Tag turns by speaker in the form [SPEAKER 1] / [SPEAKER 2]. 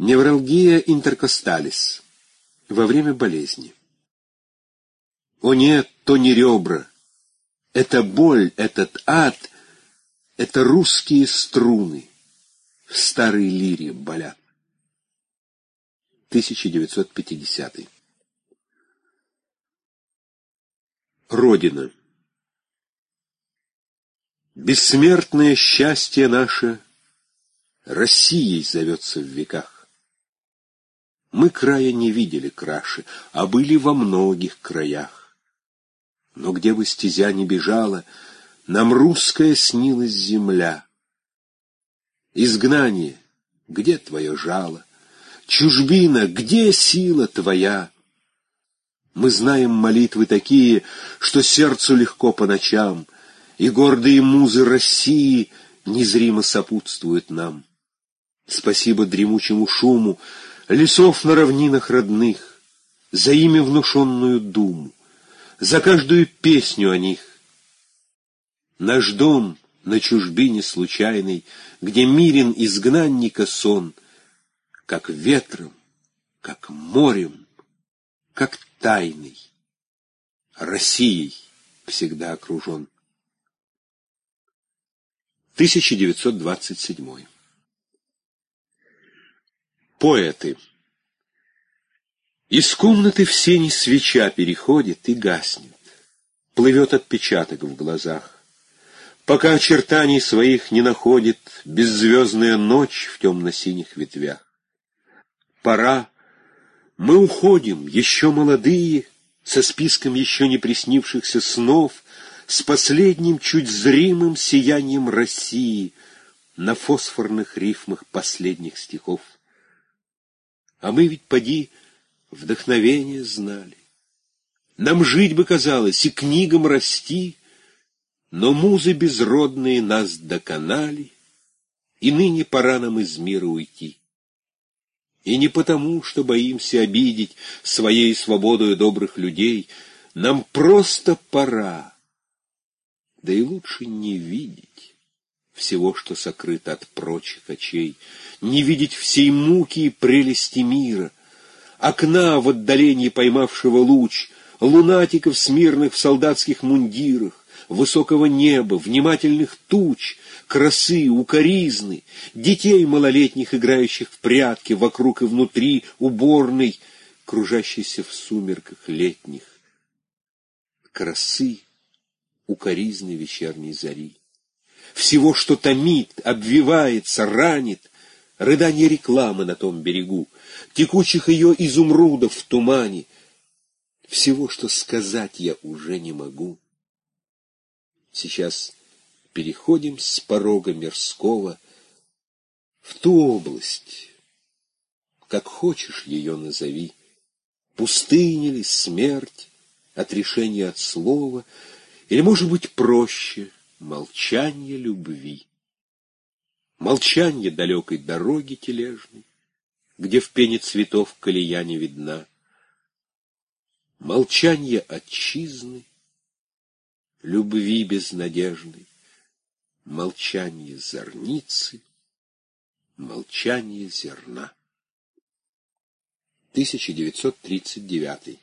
[SPEAKER 1] Невралгия интеркосталис. Во время болезни. О нет, то не ребра. Это боль, этот ад, это русские струны. В старой лире болят. 1950. Родина. Бессмертное счастье наше Россией зовется в веках. Мы края не видели краше, а были во многих краях. Но где бы стезя не бежала, нам русская снилась земля. Изгнание, где твое жало? Чужбина, где сила твоя? Мы знаем молитвы такие, что сердцу легко по ночам, и гордые музы России незримо сопутствуют нам. Спасибо дремучему шуму, лесов на равнинах родных, за ими внушенную думу, за каждую песню о них. Наш дом на чужбине случайной, где мирен изгнанника сон, как ветром, как морем, как тайной, Россией всегда окружен. 1927 Поэты. Из комнаты в сени свеча переходит и гаснет. Плывет отпечаток в глазах. Пока очертаний своих не находит Беззвездная ночь в темно-синих ветвях. Пора, мы уходим, еще молодые, Со списком еще не приснившихся снов, С последним чуть зримым сиянием России На фосфорных рифмах последних стихов. А мы ведь, поди, вдохновение знали. Нам жить бы казалось и книгам расти, Но музы безродные нас доконали, И ныне пора нам из мира уйти. И не потому, что боимся обидеть Своей свободою добрых людей, Нам просто пора, да и лучше не видеть всего, что сокрыто от прочих очей, не видеть всей муки и прелести мира, окна в отдалении поймавшего луч, лунатиков смирных в солдатских мундирах, высокого неба, внимательных туч, красы, укоризны, детей малолетних, играющих в прятки вокруг и внутри уборной, кружащейся в сумерках летних, красы, укоризны вечерней зари всего, что томит, обвивается, ранит, рыдание рекламы на том берегу, текучих ее изумрудов в тумане, всего, что сказать я уже не могу. Сейчас переходим с порога мирского в ту область, как хочешь ее назови, пустыня ли, смерть, отрешение от слова, или, может быть, проще — молчание любви. Молчание далекой дороги тележной, где в пене цветов колея не видна. Молчание отчизны, любви безнадежной, молчание зорницы, молчание зерна. 1939